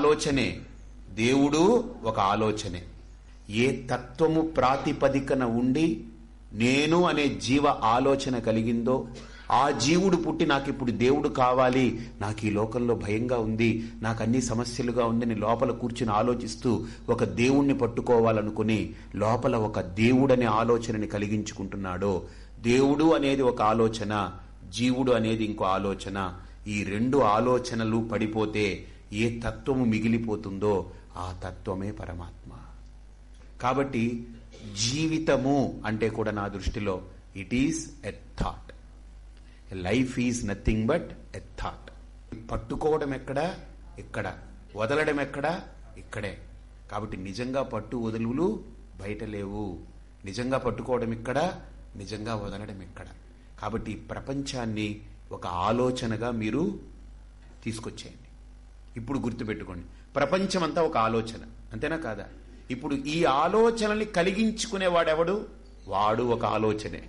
ఆలోచనే. దేవుడు ఒక ఆలోచనే. ఏ తత్వము ప్రాతిపదికన ఉండి నేను అనే జీవ ఆలోచన కలిగిందో ఆ జీవుడు పుట్టి నాకు ఇప్పుడు దేవుడు కావాలి నాకు ఈ లోకంలో భయంగా ఉంది నాకు అన్ని సమస్యలుగా ఉందని లోపల కూర్చుని ఆలోచిస్తూ ఒక దేవుణ్ణి పట్టుకోవాలనుకుని లోపల ఒక దేవుడనే ఆలోచనని కలిగించుకుంటున్నాడో దేవుడు అనేది ఒక ఆలోచన జీవుడు అనేది ఇంకో ఆలోచన. ఈ రెండు ఆలోచనలు పడిపోతే ఏ తత్వము మిగిలిపోతుందో ఆ తత్వమే పరమాత్మ. కాబట్టి జీవితము అంటే కూడా నా దృష్టిలో it is a thought life is nothing but a thought పట్టుకోవడం ఎక్కడ? ఇక్కడ. వదలడం ఎక్కడ? ఇక్కడే. కాబట్టి నిజంగా పట్టు వదులులు బయట లేవు. నిజంగా పట్టుకోవడం ఇక్కడ నిజంగా వదలడం ఇక్కడ కాబట్టి ప్రపంచాన్ని ఒక ఆలోచనగా మీరు తీసుకొచ్చేయండి. ఇప్పుడు గుర్తుపెట్టుకోండి. ప్రపంచం అంతా ఒక ఆలోచన. అంతేనా కాదా? ఇప్పుడు ఈ ఆలోచనల్ని కలిగించుకునేవాడెవడు? వాడు ఒక ఆలోచనే.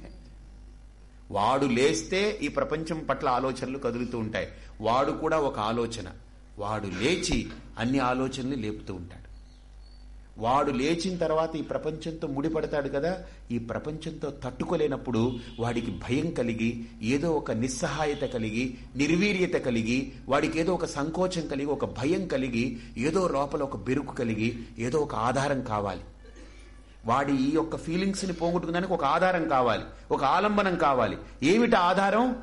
వాడు లేస్తే ఈ ప్రపంచం పట్ల ఆలోచనలు కదులుతూ ఉంటాయి. వాడు కూడా ఒక ఆలోచన. వాడు లేచి అన్ని ఆలోచనలు లేపుతూ ఉంటాడు. వాడు లేచిన తర్వాత ఈ ప్రపంచంతో ముడిపడతాడు కదా ఈ ప్రపంచంతో తట్టుకోలేనప్పుడు వాడికి భయం కలిగి ఏదో ఒక నిస్సహాయత కలిగి నిర్వీర్యత కలిగి వాడికి ఏదో ఒక సంకోచం కలిగి ఒక భయం కలిగి ఏదో లోపల ఒక బెరుకు కలిగి ఏదో ఒక ఆధారం కావాలి. వాడి ఈ యొక్క ఫీలింగ్స్ని పోగొట్టుకున్నానికి ఒక ఆధారం కావాలి ఒక ఆలంబనం కావాలి. ఏమిటి ఆధారం?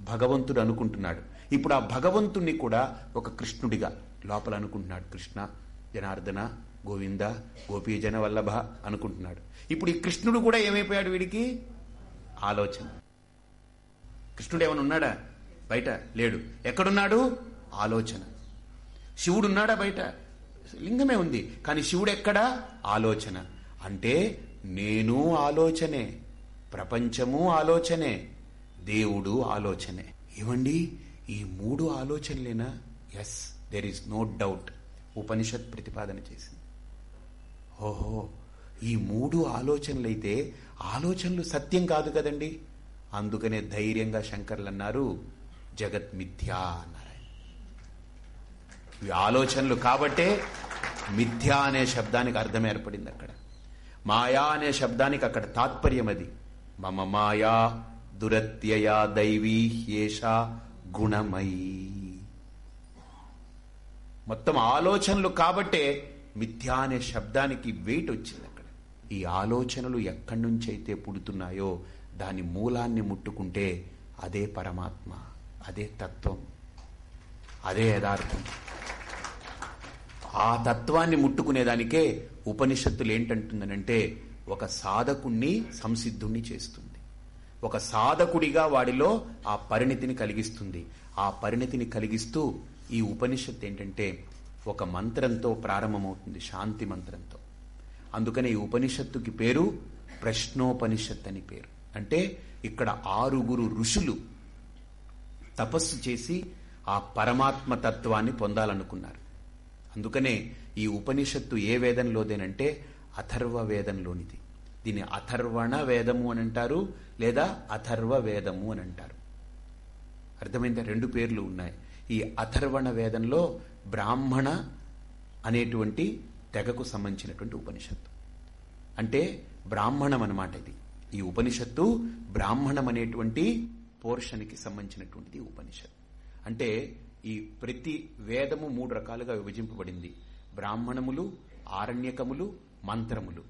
భగవంతుడు అనుకుంటున్నాడు. ఇప్పుడు ఆ భగవంతుణ్ణి కూడా ఒక కృష్ణుడిగా లోపల అనుకుంటున్నాడు. కృష్ణ జనార్దన గోవింద గోపీజన వల్లభ అనుకుంటున్నాడు. ఇప్పుడు ఈ కృష్ణుడు కూడా ఏమైపోయాడు వీడికి? ఆలోచన. కృష్ణుడు ఏమైనా ఉన్నాడా? బయట లేడు. ఎక్కడున్నాడు? ఆలోచన. శివుడు ఉన్నాడా బయట? లింగమే ఉంది. కానీ శివుడు ఎక్కడా? ఆలోచన. అంటే నేను ఆలోచనే. ప్రపంచము ఆలోచనే. దేవుడు ఆలోచనే. ఏమండి? ఈ మూడు ఆలోచనలేనా? Yes there is no doubt Upanishad ప్రతిపాదన చేసింది. ఓహో ఈ మూడు ఆలోచనలైతే ఆలోచనలు సత్యం కాదు కదండి. అందుకనే ధైర్యంగా శంకర్లు అన్నారు జగత్ మిథ్యా అన్నారు ఇవి ఆలోచనలు కాబట్టే మిథ్యా అనే శబ్దానికి అర్థం ఏర్పడింది అక్కడ. మాయా అనే శబ్దానికి అక్కడ తాత్పర్యం అది. మమ మాయా దురత్యయా దైవీ హ్యేషా గుణమయీ. మొత్తం ఆలోచనలు కాబట్టే మిథ్య అనే శబ్దానికి వెయిట్ వచ్చింది అక్కడ. ఈ ఆలోచనలు ఎక్కడి నుంచైతే అయితే పుడుతున్నాయో దాని మూలాన్ని ముట్టుకుంటే అదే పరమాత్మ అదే తత్వం అదే యథార్థం. ఆ తత్వాన్ని ముట్టుకునేదానికే ఉపనిషత్తులు ఏంటంటుందనంటే ఒక సాధకుణ్ణి సంసిద్ధుణ్ణి చేస్తుంది. ఒక సాధకుడిగా వాడిలో ఆ పరిణితిని కలిగిస్తుంది. ఆ పరిణితిని కలిగిస్తూ ఈ ఉపనిషత్తు ఏంటంటే ఒక మంత్రంతో ప్రారంభమవుతుంది శాంతి మంత్రంతో. అందుకనే ఈ ఉపనిషత్తుకి పేరు ప్రశ్నోపనిషత్ అని పేరు. అంటే ఇక్కడ ఆరుగురు ఋషులు తపస్సు చేసి ఆ పరమాత్మ తత్వాన్ని పొందాలనుకున్నారు. అందుకనే ఈ ఉపనిషత్తు ఏ వేదంలోదేనంటే అథర్వ వేదంలోనిది. దీన్ని అథర్వణ వేదము అని అంటారు లేదా అథర్వ వేదము అని అంటారు. అర్థమైందా? రెండు పేర్లు ఉన్నాయి. ఈ అథర్వణ వేదంలో బ్రాహ్మణ అనేటువంటి తెగకు సంబంధించినటువంటి ఉపనిషత్తు. అంటే బ్రాహ్మణం అనమాట ఇది. ఈ ఉపనిషత్తు బ్రాహ్మణం అనేటువంటి పోర్షన్కి సంబంధించినటువంటిది ఉపనిషత్ ఉపనిషత్తు. అంటే ఈ ప్రతి వేదము మూడు రకాలుగా విభజింపబడింది. బ్రాహ్మణములు ఆరణ్యకములు మంత్రములు.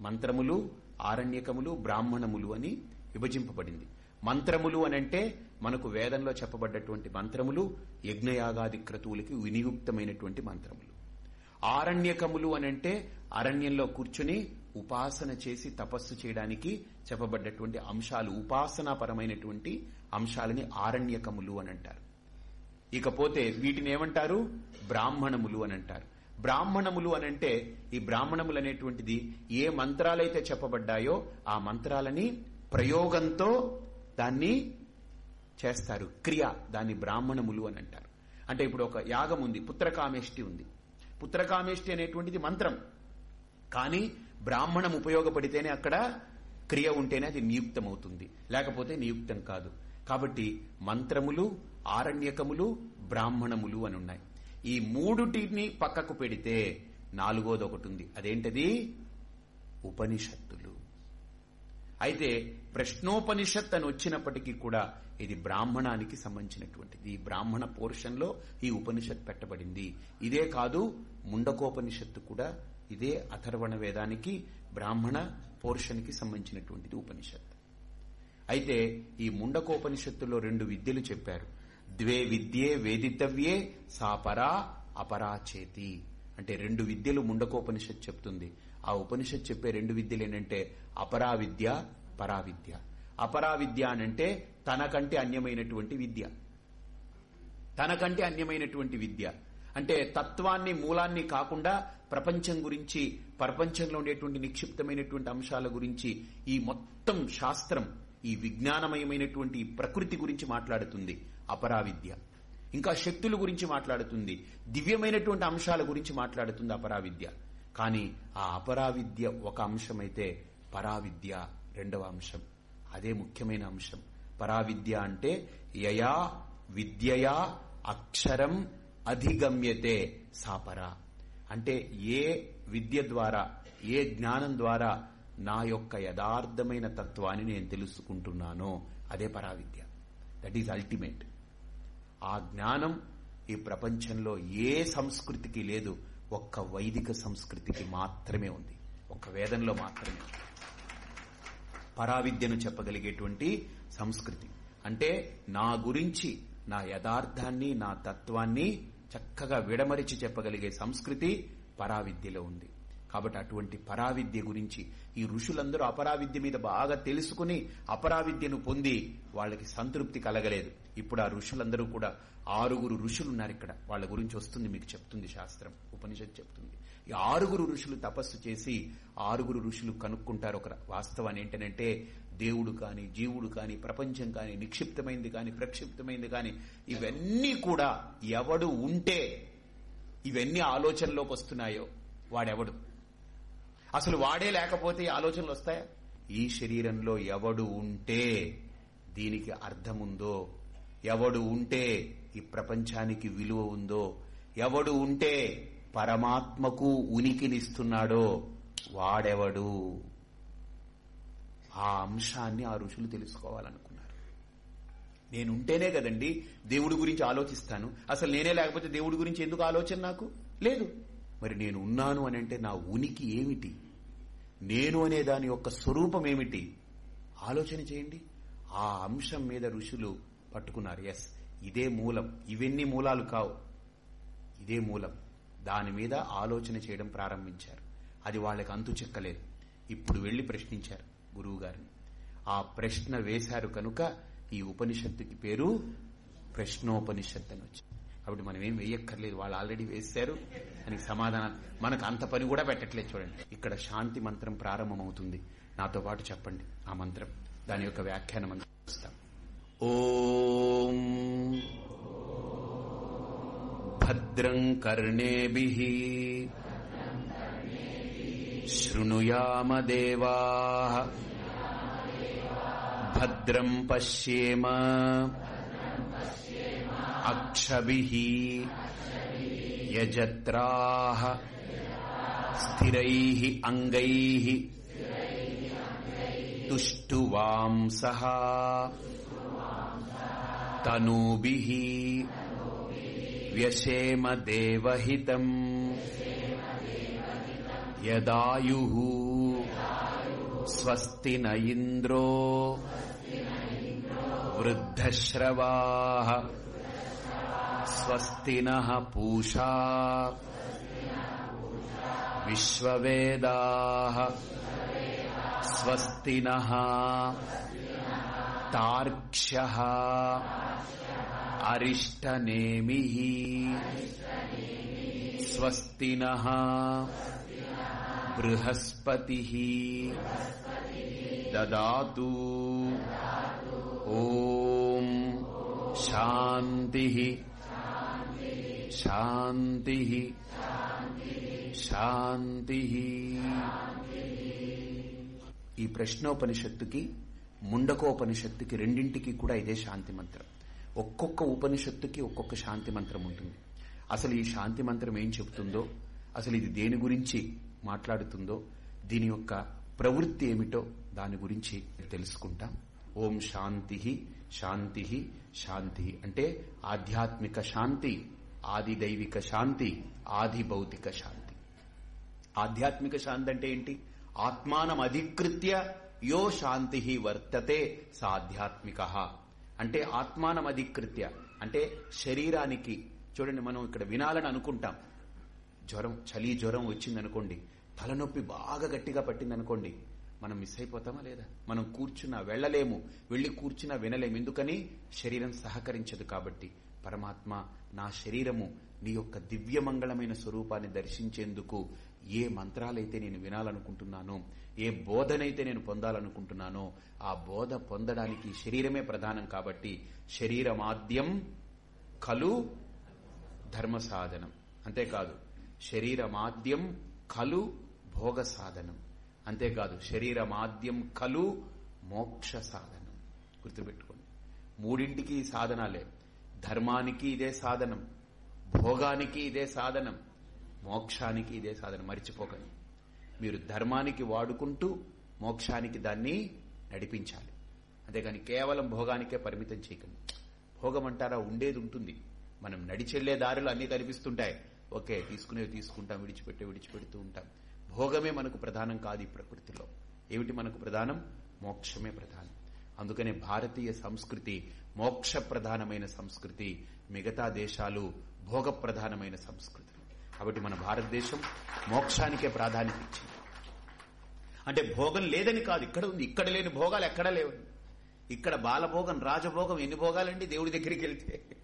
మంత్రములు ఆరణ్యకములు బ్రాహ్మణములు అని విభజింపబడింది. మంత్రములు అని అంటే మనకు వేదంలో చెప్పబడ్డటువంటి మంత్రములు యజ్ఞయాగాది క్రతువులకి వినియుక్తమైనటువంటి మంత్రములు. ఆరణ్యకములు అని అంటే అరణ్యంలో కూర్చుని ఉపాసన చేసి తపస్సు చేయడానికి చెప్పబడ్డటువంటి అంశాలు ఉపాసనాపరమైనటువంటి అంశాలని ఆరణ్యకములు అని అంటారు ఇకపోతే వీటిని ఏమంటారు? బ్రాహ్మణములు అని అంటారు బ్రాహ్మణములు అనంటే ఈ బ్రాహ్మణములు అనేటువంటిది ఏ మంత్రాలైతే చెప్పబడ్డాయో ఆ మంత్రాలని ప్రయోగంతో దాన్ని చేస్తారు. క్రియ దాన్ని బ్రాహ్మణములు అని అంటారు. అంటే ఇప్పుడు ఒక యాగం ఉంది పుత్రకామేష్టి ఉంది. పుత్రకామేష్టి అనేటువంటిది మంత్రం. కానీ బ్రాహ్మణం ఉపయోగపడితేనే అక్కడ క్రియ ఉంటేనే అది నియుక్తమవుతుంది. లేకపోతే నియుక్తం కాదు. కాబట్టి మంత్రములు ఆరణ్యకములు బ్రాహ్మణములు అని ఉన్నాయి. ఈ మూడుటిని పక్కకు పెడితే నాలుగోది ఒకటి ఉంది అదేంటది? ఉపనిషత్తులు. అయితే ప్రశ్నోపనిషత్ అని వచ్చినప్పటికీ కూడా ఇది బ్రాహ్మణానికి సంబంధించినటువంటిది. ఈ బ్రాహ్మణ పోర్షన్లో ఈ ఉపనిషత్ పెట్టబడింది. ఇదే కాదు ముండకోపనిషత్తు కూడా ఇదే అథర్వణ వేదానికి బ్రాహ్మణ పోర్షన్కి సంబంధించినటువంటిది ఉపనిషత్. అయితే ఈ ముండకోపనిషత్తులో రెండు విద్యలు చెప్పారు. ద్వే విద్యే వేదితవ్యే సాపరా అపరాచేతి అంటే రెండు విద్యలు ముండకోపనిషత్ చెప్తుంది. ఆ ఉపనిషత్ చెప్పే రెండు విద్యలు ఏంటంటే అపరా విద్య పరా విద్య అపరా విద్య అనంటే తనకంటే అన్యమైనటువంటి విద్య. తనకంటే అన్యమైనటువంటి విద్య. అంటే తత్వాన్ని మూలాన్ని కాకుండా ప్రపంచం గురించి ప్రపంచంలో ఉండేటువంటి నిక్షిప్తమైనటువంటి అంశాల గురించి ఈ మొత్తం శాస్త్రం ఈ విజ్ఞానమయమైనటువంటి ప్రకృతి గురించి మాట్లాడుతుంది. అపరావిద్య. ఇంకా శక్తుల గురించి మాట్లాడుతుంది. దివ్యమైనటువంటి అంశాల గురించి మాట్లాడుతుంది అపరా విద్య కానీ ఆ అపరావిద్య ఒక అంశమైతే పరావిద్య రెండవ అంశం. అదే ముఖ్యమైన అంశం. పరావిద్య అంటే యయా విద్యయా అక్షరం అధిగమ్యతే సాపరా. అంటే ఏ విద్య ద్వారా ఏ జ్ఞానం ద్వారా నా యొక్క యథార్థమైన తత్వాన్ని నేను తెలుసుకుంటున్నానో అదే పరావిద్య. దట్ ఈజ్ అల్టిమేట్ ఆ జ్ఞానం ఈ ప్రపంచంలో ఏ సంస్కృతికి లేదు ఒక్క వైదిక సంస్కృతికి మాత్రమే ఉంది. ఒక్క వేదంలో మాత్రమే. పరావిద్యను చెప్పగలిగేటువంటి సంస్కృతి. అంటే నా గురించి నా యథార్థాన్ని నా తత్వాన్ని చక్కగా విడమరిచి చెప్పగలిగే సంస్కృతి పరావిద్యలో ఉంది. కాబట్టి అటువంటి పరావిద్య గురించి ఈ ఋషులందరూ అపరావిద్య మీద బాగా తెలుసుకుని అపరావిద్యను పొంది వాళ్ళకి సంతృప్తి కలగలేదు. ఇప్పుడు ఆ ఋషులందరూ కూడా ఆరుగురు ఋషులు ఉన్నారు ఇక్కడ. వాళ్ళ గురించి వస్తుంది మీకు చెప్తుంది శాస్త్రం ఉపనిషత్ చెప్తుంది. ఈ ఆరుగురు ఋషులు తపస్సు చేసి ఆరుగురు ఋషులు కనుక్కుంటారు ఒక వాస్తవాన్ని ఏంటంటే దేవుడు కాని జీవుడు కాని ప్రపంచం కాని నిక్షిప్తమైంది కాని ప్రక్షిప్తమైంది కాని ఇవన్నీ కూడా ఎవడు ఉంటే ఇవన్నీ ఆలోచనలోకి వస్తున్నాయో వాడెవడు? అసలు వాడే లేకపోతే ఆలోచనలు వస్తాయా? ఈ శరీరంలో ఎవడు ఉంటే దీనికి అర్థముందో? ఎవడు ఉంటే ఈ ప్రపంచానికి విలువ ఉందో? ఎవడు ఉంటే పరమాత్మకు ఉనికినిస్తున్నాడో? వాడెవడు? ఆ అంశాన్ని ఆ ఋషులు తెలుసుకోవాలనుకున్నారు. నేనుంటేనే కదండి దేవుడి గురించి ఆలోచిస్తాను. అసలు నేనే లేకపోతే దేవుడి గురించి ఎందుకు ఆలోచన నాకు? లేదు. మరి నేను ఉన్నాను అని అంటే నా ఉనికి ఏమిటి? నేను అనే దాని యొక్క స్వరూపం ఏమిటి? ఆలోచన చేయండి. ఆ అంశం మీద ఋషులు పట్టుకున్నారు. ఎస్ ఇదే మూలం. ఇవన్నీ మూలాలు కావు. ఇదే మూలం. దాని మీద ఆలోచన చేయడం ప్రారంభించారు. అది వాళ్ళకి అంతు చెక్కలేదు. ఇప్పుడు వెళ్ళి ప్రశ్నించారు గురువు గారిని ఆ ప్రశ్న వేశారు కనుక ఈ ఉపనిషత్తుకి పేరు ప్రశ్నోపనిషత్తు అని వచ్చింది. కాబట్టి మనం ఏం వేయక్కర్లేదు వాళ్ళు ఆల్రెడీ వేశారు. అని సమాధానం. మనకు అంత పని కూడా పెట్టట్లేదు చూడండి. ఇక్కడ శాంతి మంత్రం ప్రారంభమవుతుంది. నాతో పాటు చెప్పండి ఆ మంత్రం. దాని యొక్క వ్యాఖ్యానం మనం చూస్తాం. ఓం భద్రం కర్ణేభి శృణుయామ దేవా భద్రం పశ్యేమ అక్షభి యజత్రా స్థిరై అంగై తుష్టువాంస తనూభి వ్యశేమ దేవహితం యదాయుः స్వస్తి న ఇంద్రో వృద్ధశ్రవాः స్వస్తి నః పూషా విశ్వవేదాः స్వస్తి నః తార్క్ష్యः అరిష్టనేమిः స్వస్తి నః బృహస్పతిः దదాతు ఓం శాంతి శాంతి శాంతి ఈ ప్రశ్నోపనిషత్తుకి ముండకోపనిషత్తుకి రెండింటికి కూడా ఇదే శాంతి మంత్రం. ఒక్కొక్క ఉపనిషత్తుకి ఒక్కొక్క శాంతి మంత్రం ఉంటుంది. అసలు ఈ శాంతి మంత్రం ఏం చెబుతుందో అసలు ఇది దేని గురించి మాట్లాడుతుందో దీని యొక్క ప్రవృత్తి ఏమిటో దాని గురించి తెలుసుకుంటాం. ఓం శాంతి శాంతి శాంతి అంటే ఆధ్యాత్మిక శాంతి. ఆది దైవిక శాంతి ఆది భౌతిక శాంతి. ఆధ్యాత్మిక శాంతి అంటే ఏంటి? ఆత్మానం అధికృత్య యో శాంతి వర్తతే సాధ్యాత్మిక. అంటే ఆత్మానం అధికృత్య అంటే శరీరానికి చూడండి మనం ఇక్కడ వినాలని అనుకుంటాం. జ్వరం చలి జ్వరం వచ్చిందనుకోండి తలనొప్పి బాగా గట్టిగా పట్టిందనుకోండి మనం మిస్ అయిపోతామా లేదా? మనం కూర్చున్నా వెళ్ళలేము వెళ్ళి కూర్చున్నా వినలేము ఎందుకని? శరీరం సహకరించదు కాబట్టి. పరమాత్మ నా శరీరము నీ యొక్క దివ్యమంగళమైన స్వరూపాన్ని దర్శించేందుకు ఏ మంత్రాలైతే నేను వినాలనుకుంటున్నానో ఏ బోధనైతే నేను పొందాలనుకుంటున్నానో ఆ బోధ పొందడానికి శరీరమే ప్రధానం కాబట్టి శరీరమాద్యం కలు ధర్మ సాధనం అంతేకాదు శరీరమాద్యం కలు భోగ సాధనం అంతేకాదు శరీరమాద్యం కలు మోక్ష సాధనం గుర్తుపెట్టుకోండి. మూడింటికి సాధనాలే. ధర్మానికి ఇదే సాధనం భోగానికి ఇదే సాధనం మోక్షానికి ఇదే సాధనం. మర్చిపోకండి. మీరు ధర్మానికి వాడుకుంటూ మోక్షానికి దాన్ని నడిపించాలి. అంతేగాని కేవలం భోగానికే పరిమితం చేయకండి. భోగం అంటారా ఉండేది ఉంటుంది. మనం నడిచెళ్ళే దారులు అన్నీ కనిపిస్తుంటాయి. ఓకే తీసుకునేవి తీసుకుంటాం విడిచిపెట్టే విడిచిపెడుతూ ఉంటాం. భోగమే మనకు ప్రధానం కాదు ఈ ప్రకృతిలో. ఏమిటి మనకు ప్రధానం? మోక్షమే ప్రధానం. అందుకనే భారతీయ సంస్కృతి మోక్ష ప్రధానమైన సంస్కృతి మిగతా దేశాలు భోగ ప్రధానమైన సంస్కృతి. కాబట్టి మన భారతదేశం మోక్షానికే ప్రాధాన్యత ఇచ్చింది. అంటే భోగం లేదని కాదు ఇక్కడ ఉంది. ఇక్కడ లేని భోగాలు ఎక్కడ లేవండి. ఇక్కడ బాలభోగం రాజభోగం ఎన్ని భోగాలండి? దేవుడి దగ్గరికి వెళ్తే.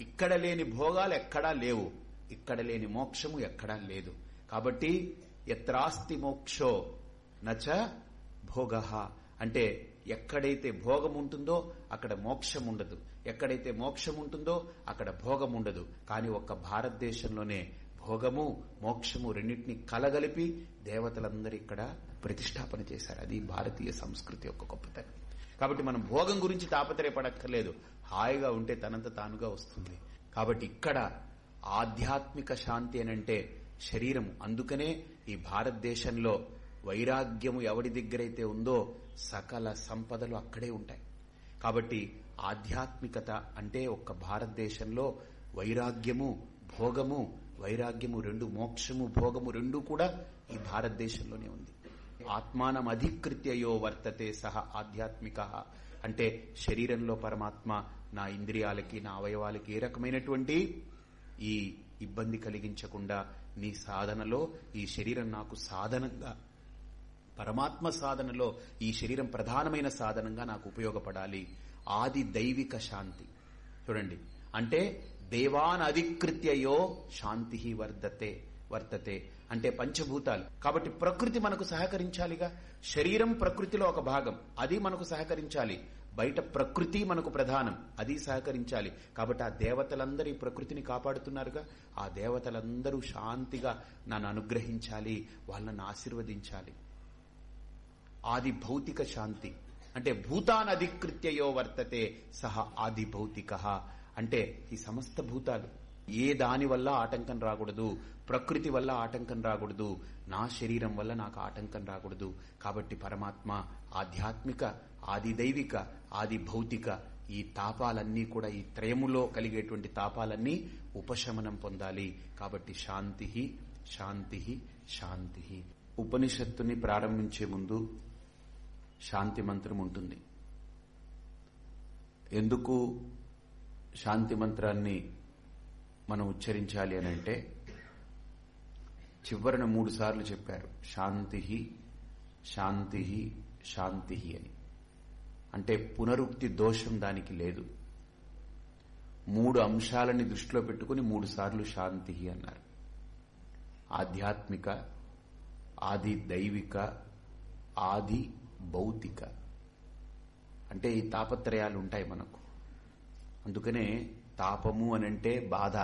ఇక్కడ లేని భోగాలు ఎక్కడా లేవు. ఇక్కడ లేని మోక్షము ఎక్కడా లేదు. కాబట్టి ఎత్రాస్తి మోక్షో నచ భోగ. అంటే ఎక్కడైతే భోగం ఉంటుందో అక్కడ మోక్షం ఉండదు ఎక్కడైతే మోక్షం ఉంటుందో అక్కడ భోగం ఉండదు కానీ ఒక్క భారతదేశంలోనే భోగము మోక్షము రెండింటిని కలగలిపి దేవతలందరూ ఇక్కడ ప్రతిష్టాపన చేశారు. అది భారతీయ సంస్కృతి యొక్క గొప్పతనం. కాబట్టి మనం భోగం గురించి తాపత్రయపడక్కర్లేదు. హాయిగా ఉంటే తనంత తానుగా వస్తుంది. కాబట్టి ఇక్కడ ఆధ్యాత్మిక శాంతి అనంటే శరీరం అందుకనే ఈ భారతదేశంలో వైరాగ్యము ఎవడి దగ్గరైతే ఉందో సకల సంపదలు అక్కడే ఉంటాయి. కాబట్టి ఆధ్యాత్మికత అంటే ఒక్క భారతదేశంలో వైరాగ్యము భోగము వైరాగ్యము రెండు మోక్షము భోగము రెండు కూడా ఈ భారతదేశంలోనే ఉంది. ఆత్మానం అధికృత్యయో వర్తతే సహ ఆధ్యాత్మిక. అంటే శరీరంలో పరమాత్మ నా ఇంద్రియాలకి నా అవయవాలకి ఏ రకమైనటువంటి ఈ ఇబ్బంది కలిగించకుండా నీ సాధనలో ఈ శరీరం నాకు సాధనంగా పరమాత్మ సాధనలో ఈ శరీరం ప్రధానమైన సాధనంగా నాకు ఉపయోగపడాలి. ఆది దైవిక శాంతి. చూడండి. అంటే దేవాన్ అధికృత్యయో శాంతి వర్ధతే వర్తతే అంటే పంచభూతాలు. కాబట్టి ప్రకృతి మనకు సహకరించాలిగా? శరీరం ప్రకృతిలో ఒక భాగం. అది మనకు సహకరించాలి. బయట ప్రకృతి మనకు ప్రధానం. అది సహకరించాలి. కాబట్టి ఆ దేవతలందరూ ఈ ప్రకృతిని కాపాడుతున్నారుగా? ఆ దేవతలందరూ శాంతిగా నన్ను అనుగ్రహించాలి. వాళ్ళని ఆశీర్వదించాలి. ఆది భౌతిక శాంతి. అంటే భూతానధికృత్యయో వర్తతే సహ ఆది భౌతిక. అంటే ఈ సమస్త భూతాలు. ఏ దాని వల్ల ఆటంకం రాకూడదు? ప్రకృతి వల్ల ఆటంకం రాకూడదు? నా శరీరం వల్ల నాకు ఆటంకం రాకూడదు? కాబట్టి పరమాత్మ ఆధ్యాత్మిక ఆది దైవిక ఆది భౌతిక ఈ తాపాలన్నీ కూడా ఈ త్రయములో కలిగేటువంటి తాపాలన్నీ ఉపశమనం పొందాలి. కాబట్టి శాంతి శాంతి శాంతి. ఉపనిషత్తుని ప్రారంభించే ముందు శాంతి మంత్రం ఉంటుంది. ఎందుకు శాంతి మంత్రాన్ని మనం ఉచ్చరించాలి అని అంటే చివరిన మూడు సార్లు చెప్పారు శాంతి శాంతి శాంతి అని. అంటే పునరుక్తి దోషం దానికి లేదు. మూడు అంశాలని దృష్టిలో పెట్టుకుని మూడు సార్లు శాంతి అన్నారు. ఆధ్యాత్మిక ఆది దైవిక ఆది భౌతిక. అంటే ఈ తాపత్రయాలు ఉంటాయి మనకు. అందుకనే తాపము అనంటే బాధ.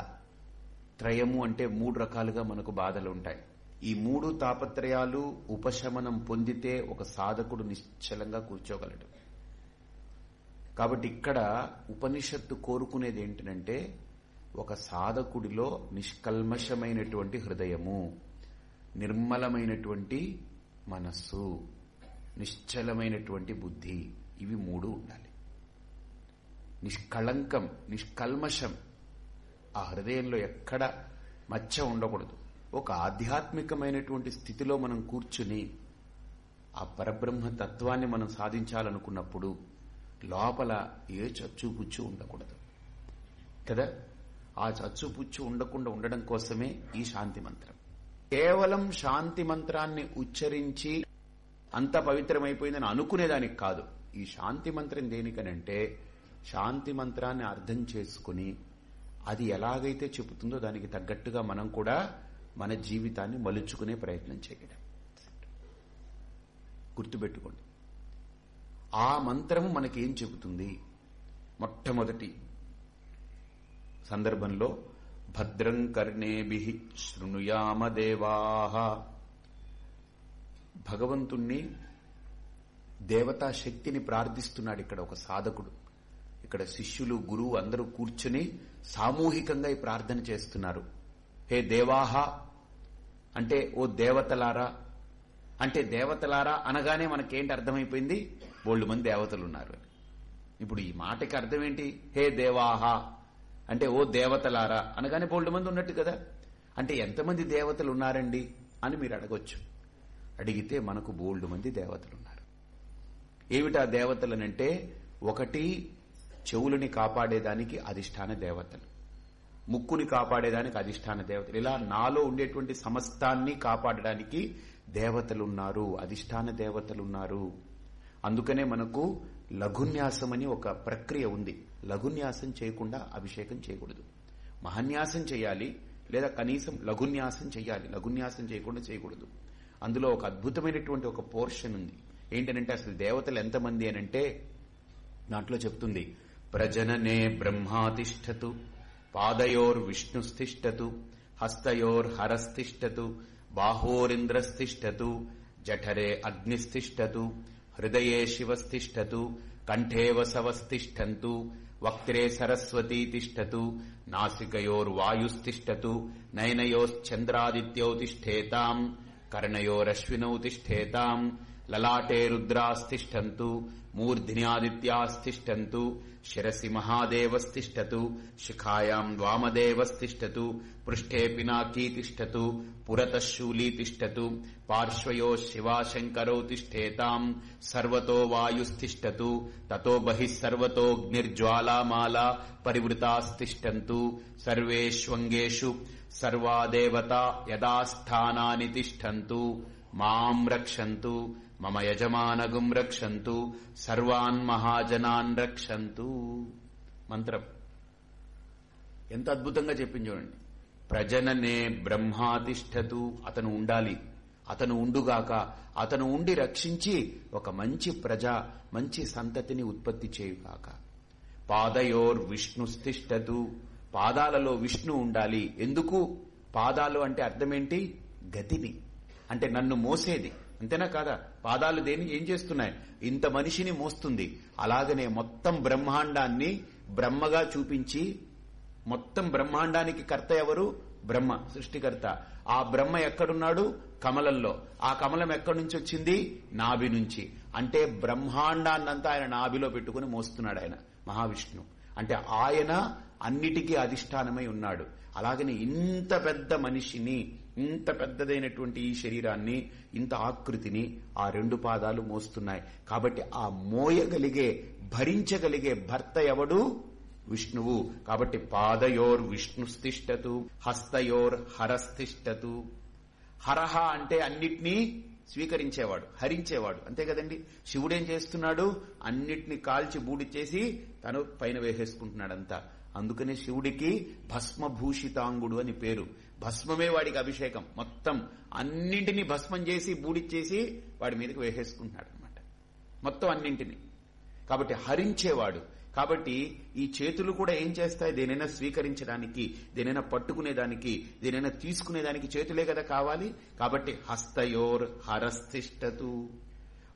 త్రయము అంటే మూడు రకాలుగా మనకు బాధలు ఉంటాయి. ఈ మూడు తాపత్రయాలు ఉపశమనం పొందితే ఒక సాధకుడు నిశ్చలంగా కూర్చోగలడు. కాబట్టి ఇక్కడ ఉపనిషత్తు కోరుకునేది ఏంటంటే ఒక సాధకుడిలో నిష్కల్మషమైనటువంటి హృదయము నిర్మలమైనటువంటి మనస్సు. నిశ్చలమైనటువంటి బుద్ధి. ఇవి మూడు ఉండాలి. నిష్కళంకం నిష్కల్మషం ఆ హృదయంలో ఎక్కడ మచ్చ ఉండకూడదు. ఒక ఆధ్యాత్మికమైనటువంటి స్థితిలో మనం కూర్చుని ఆ పరబ్రహ్మ తత్వాన్ని మనం సాధించాలనుకున్నప్పుడు లోపల ఏ చచ్చుపుచ్చు ఉండకూడదు. కదా? ఆ చచ్చుపుచ్చు ఉండకుండా ఉండడం కోసమే ఈ శాంతి మంత్రం. కేవలం శాంతి మంత్రాన్ని ఉచ్చరించి అంత పవిత్రమైపోయిందని అనుకునేదానికి కాదు. ఈ శాంతి మంత్రం దేనికనంటే శాంతి మంత్రాన్ని అర్థం చేసుకుని అది ఎలాగైతే చెబుతుందో దానికి తగ్గట్టుగా మనం కూడా మన జీవితాన్ని మలుచుకునే ప్రయత్నం చేయడం గుర్తుపెట్టుకోండి. ఆ మంత్రము మనకేం చెబుతుంది? మొట్టమొదటి సందర్భంలో భద్రం కర్ణేభి శృణుయామదేవాహ భగవంతుణ్ణి దేవతా శక్తిని ప్రార్థిస్తున్నాడు ఇక్కడ ఒక సాధకుడు. ఇక్కడ శిష్యులు గురువు అందరూ కూర్చుని సామూహికంగా ఈ ప్రార్థన చేస్తున్నారు. హే దేవాహ! అంటే ఓ దేవతలారా! అంటే దేవతలారా అనగానే మనకేంటి అర్థమైపోయింది? బోళ్ళు మంది దేవతలు ఉన్నారు అని. ఇప్పుడు ఈ మాటకి అర్థం ఏంటి హే దేవాహ! అంటే ఓ దేవతలారా! అనగానే బోళ్ళు మంది ఉన్నట్టు కదా? అంటే ఎంతమంది దేవతలు ఉన్నారండి? అని మీరు అడగొచ్చు. అడిగితే మనకు బోల్డు మంది దేవతలు ఉన్నారు ఏమిటా దేవతలనంటే ఒకటి చెవులని కాపాడేదానికి అధిష్టాన దేవతలు. ముక్కుని కాపాడేదానికి అధిష్టాన దేవతలు. ఇలా నాలో ఉండేటువంటి సమస్తాన్ని కాపాడడానికి దేవతలున్నారు అధిష్టాన దేవతలున్నారు. అందుకనే మనకు లఘున్యాసం అని ఒక ప్రక్రియ ఉంది. లఘున్యాసం చేయకుండా అభిషేకం చేయకూడదు. మహన్యాసం చేయాలి లేదా కనీసం లఘున్యాసం చేయాలి. లఘున్యాసం చేయకుండా చేయకూడదు. అందులో ఒక అద్భుతమైనటువంటి ఒక పోర్షన్ ఉంది. ఏంటనంటే అసలు దేవతలు ఎంతమంది అనంటే దాంట్లో చెప్తుంది ప్రజననే బ్రహ్మాతిష్టతు పాదయోర్ విష్ణుస్థిష్టతు హస్తయోర్ హరస్థిష్టతు బాహోరింద్రస్థిష్టతు జఠరే అగ్నిస్థిష్టతు హృదయే శివస్థిష్టతు కంఠే వసవస్థిష్టంతు వక్త్రే సరస్వతీ తిష్టతు నాసికయోర్వాయుస్థిష్టతు నయనయోశ్చంద్రాదిత్యౌ తిష్టేతాం కర్ణయోరశ్వినౌ తిష్టేతాం లలాటే రుద్రాస్తిష్టంతు మూర్ధ్న్యాదిత్యాస్తిష్టంతు శిరసి మహాదేవస్తిష్టతు శిఖాయాం వామదేవస్తిష్టతు పృష్ఠే పినాకీ తిష్టతు పురత శూలీ తిష్టతు పార్శ్వయో శివాశంకరౌ తిష్టేతాం సర్వతో వాయుస్థిష్టతు తతో బహిః సర్వతోగ్నిర్జ్వాలామాలా పరివృతాస్తిష్టంతు సర్వేష్వంగేషు సర్వా దేవతా యథాస్థానాని తిష్టంతు మాం రక్షంతు మమ యజమానగుం రక్షంతు సర్వాన్ మహాజనాన్ రక్షంతు. మంత్రం. ఎంత అద్భుతంగా చెప్పింది చూడండి. ప్రజననే బ్రహ్మాతిష్టతు అతను ఉండాలి. అతను ఉండుగాక అతను ఉండి రక్షించి ఒక మంచి ప్రజ మంచి సంతతిని ఉత్పత్తి చేయుగాక. పాదయోర్ విష్ణుస్థిష్టతు పాదాలలో విష్ణు ఉండాలి. ఎందుకు? పాదాలు అంటే అర్థమేంటి? గతిని. అంటే నన్ను మోసేది. అంతేనా కాదా? పాదాలు దేని ఏం చేస్తున్నాయి? ఇంత మనిషిని మోస్తుంది. అలాగనే మొత్తం బ్రహ్మాండాన్ని బ్రహ్మగా చూపించి మొత్తం బ్రహ్మాండానికి కర్త ఎవరు? బ్రహ్మ సృష్టికర్త. ఆ బ్రహ్మ ఎక్కడున్నాడు? కమలంలో. ఆ కమలం ఎక్కడి నుంచి వచ్చింది? నాభి నుంచి. అంటే బ్రహ్మాండాన్నంతా ఆయన నాభిలో పెట్టుకుని మోస్తున్నాడు ఆయన మహావిష్ణు అంటే ఆయన అన్నిటికీ అధిష్టానమై ఉన్నాడు. అలాగనే ఇంత పెద్ద మనిషిని ఇంత పెద్దదైనటువంటి ఈ శరీరాన్ని ఇంత ఆకృతిని ఆ రెండు పాదాలు మోస్తున్నాయి. కాబట్టి ఆ మోయగలిగే భరించగలిగే భర్త ఎవడు? విష్ణువు. కాబట్టి పాదయోర్ విష్ణుస్థిష్టతు హస్తయోర్ హరస్థిష్టతు. హరహ అంటే అన్నిటినీ స్వీకరించేవాడు హరించేవాడు. అంతే కదండి? శివుడేం చేస్తున్నాడు? అన్నిటిని కాల్చి బూడిచ్చేసి తను పైన వేసేసుకుంటున్నాడంతా. అందుకనే శివుడికి భస్మభూషితాంగుడు అని పేరు. భస్మమే వాడికి అభిషేకం. మొత్తం అన్నింటినీ భస్మం చేసి బూడిచ్చేసి వాడి మీదకి వేసేసుకుంటున్నాడు అనమాట మొత్తం అన్నింటినీ. కాబట్టి హరించేవాడు. కాబట్టి ఈ చేతులు కూడా ఏం చేస్తాయి? దేనైనా స్వీకరించడానికి దేనైనా పట్టుకునేదానికి దేనైనా తీసుకునేదానికి చేతులే కదా కావాలి. కాబట్టి హస్తయోర్ హరస్థిష్టతు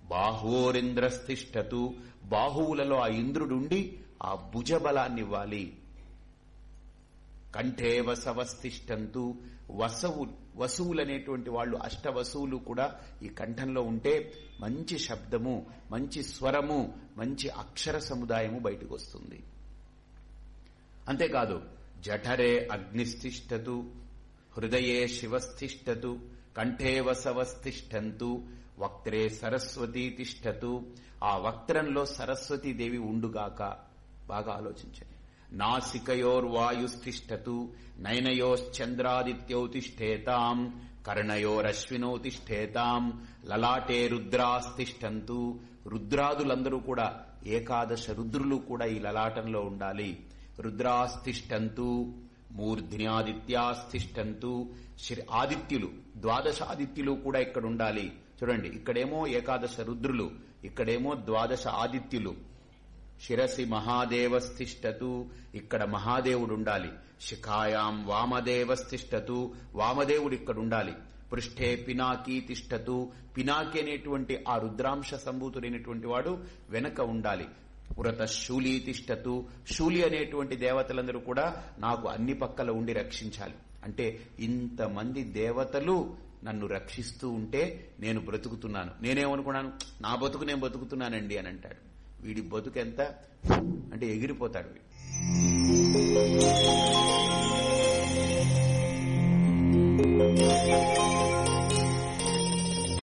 బాహోరింద్రస్థిష్టతు బాహువులలో ఆ ఇంద్రుడుండి ఆ భుజబలాన్నివ్వాలి. కంఠే వసవస్తిష్టంతు వసవు వసువులనేటువంటి వాళ్ళు అష్ట వసువులు కూడా ఈ కంఠంలో ఉంటే మంచి శబ్దము మంచి స్వరము మంచి అక్షర సముదాయము బయటకు వస్తుంది అంతేకాదు జఠరే అగ్నిస్థిష్టతు హృదయే శివస్థిష్టతు కంఠే వసవస్థిష్టంతు వక్త్రే సరస్వతీ తిష్టతు ఆ వక్త్రంలో సరస్వతీదేవి ఉండుగాక బాగా ఆలోచించండి. నాసికయోర్వాయుస్తిష్టతు నయనయోశ్చంద్రాదిత్యౌ తిష్టేతాం కర్ణయోరశ్వినౌ తిష్టేతాం లలాటే రుద్రాస్తిష్టంతు రుద్రాదులందరూ కూడా ఏకాదశ రుద్రులు కూడా ఈ లలాటంలో ఉండాలి. రుద్రాస్తిష్టంతు మూర్ధ్న్యాదిత్యాస్తిష్టంతు ఆదిత్యులు ద్వాదశ ఆదిత్యులు కూడా ఇక్కడ ఉండాలి. చూడండి ఇక్కడేమో ఏకాదశ రుద్రులు ఇక్కడేమో ద్వాదశ ఆదిత్యులు శిరసి మహాదేవస్థిష్టతు. ఇక్కడ మహాదేవుడు ఉండాలి శిఖాయాం వామదేవస్థిష్టతు. వామదేవుడు ఇక్కడ ఉండాలి పృష్ఠే పినాకీ తిష్టతు పినాకి అనేటువంటి ఆ రుద్రాంశ సంభూతుడైనటువంటి వాడు వెనక ఉండాలి. పురత శూలి తిష్టతు శూలి అనేటువంటి దేవతలందరూ కూడా నాకు అన్ని పక్కల ఉండి రక్షించాలి. అంటే ఇంతమంది దేవతలు నన్ను రక్షిస్తూ ఉంటే నేను బ్రతుకుతున్నాను. నేనేమనుకున్నాను? నా బతుకు నేను బతుకుతున్నానండి అని అంటాడు. వీడి బతుకెంత? అంటే ఎగిరిపోతాడు వీడు.